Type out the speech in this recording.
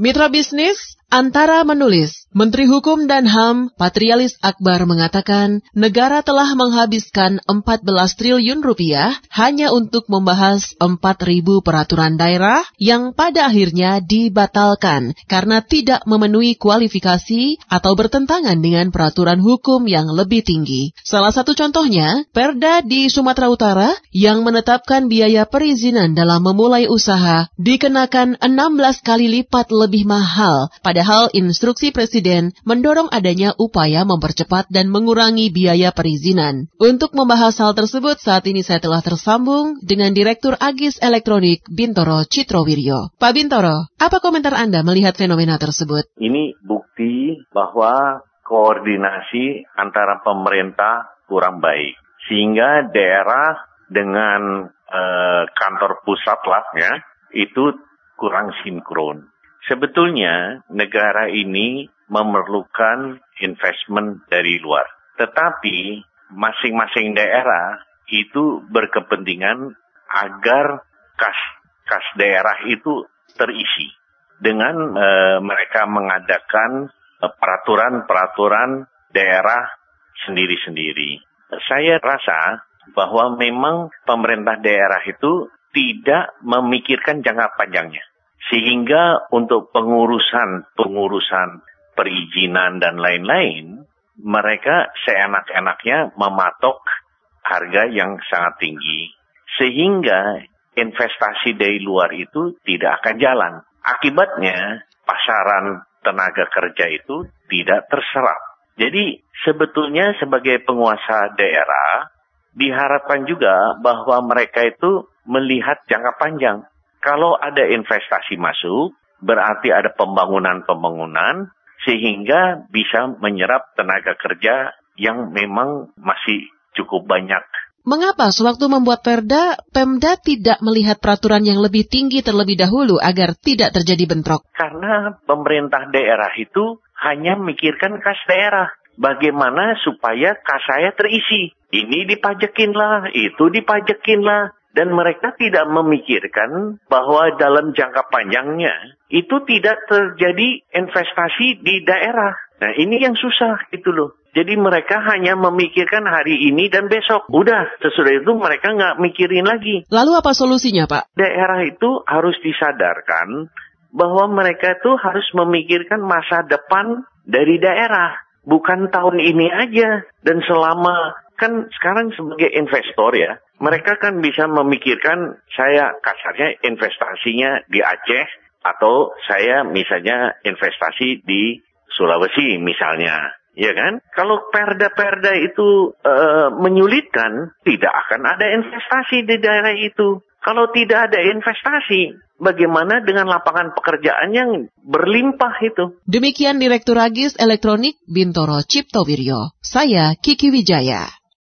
Mitra bisnis Antara menulis, Menteri Hukum dan HAM Patrialis Akbar mengatakan negara telah menghabiskan 14 triliun rupiah hanya untuk membahas 4.000 peraturan daerah yang pada akhirnya dibatalkan karena tidak memenuhi kualifikasi atau bertentangan dengan peraturan hukum yang lebih tinggi. Salah satu contohnya, Perda di Sumatera Utara yang menetapkan biaya perizinan dalam memulai usaha dikenakan 16 kali lipat lebih mahal pada Padahal instruksi Presiden mendorong adanya upaya mempercepat dan mengurangi biaya perizinan. Untuk membahas hal tersebut, saat ini saya telah tersambung dengan Direktur Agis Elektronik Bintoro Citrowiryo. Pak Bintoro, apa komentar Anda melihat fenomena tersebut? Ini bukti bahwa koordinasi antara pemerintah kurang baik. Sehingga daerah dengan eh, kantor pusat lah ya, itu kurang sinkron. Sebetulnya negara ini memerlukan investment dari luar. Tetapi masing-masing daerah itu berkepentingan agar kas kas daerah itu terisi dengan e, mereka mengadakan peraturan-peraturan daerah sendiri-sendiri. Saya rasa bahwa memang pemerintah daerah itu tidak memikirkan jangka panjangnya. Sehingga untuk pengurusan-pengurusan perizinan dan lain-lain, mereka seenak-enaknya mematok harga yang sangat tinggi. Sehingga investasi dari luar itu tidak akan jalan. Akibatnya pasaran tenaga kerja itu tidak terserap. Jadi sebetulnya sebagai penguasa daerah diharapkan juga bahwa mereka itu melihat jangka panjang. Kalau ada investasi masuk, berarti ada pembangunan-pembangunan sehingga bisa menyerap tenaga kerja yang memang masih cukup banyak. Mengapa sewaktu membuat perda, Pemda tidak melihat peraturan yang lebih tinggi terlebih dahulu agar tidak terjadi bentrok? Karena pemerintah daerah itu hanya memikirkan kas daerah. Bagaimana supaya kas saya terisi. Ini dipajekin lah, itu dipajekin lah dan mereka tidak memikirkan bahwa dalam jangka panjangnya itu tidak terjadi investasi di daerah. Nah ini yang susah itu loh. Jadi mereka hanya memikirkan hari ini dan besok. Udah, sesudah itu mereka nggak mikirin lagi. Lalu apa solusinya Pak? Daerah itu harus disadarkan bahwa mereka itu harus memikirkan masa depan dari daerah. Bukan tahun ini aja. Dan selama kan sekarang sebagai investor ya, mereka kan bisa memikirkan saya kasarnya investasinya di Aceh atau saya misalnya investasi di Sulawesi misalnya. Ya kan? Kalau perda-perda itu e, menyulitkan, tidak akan ada investasi di daerah itu. Kalau tidak ada investasi, bagaimana dengan lapangan pekerjaan yang berlimpah itu? Demikian Direktur Agis Elektronik Bintoro Ciptowiryo. Saya Kiki Wijaya.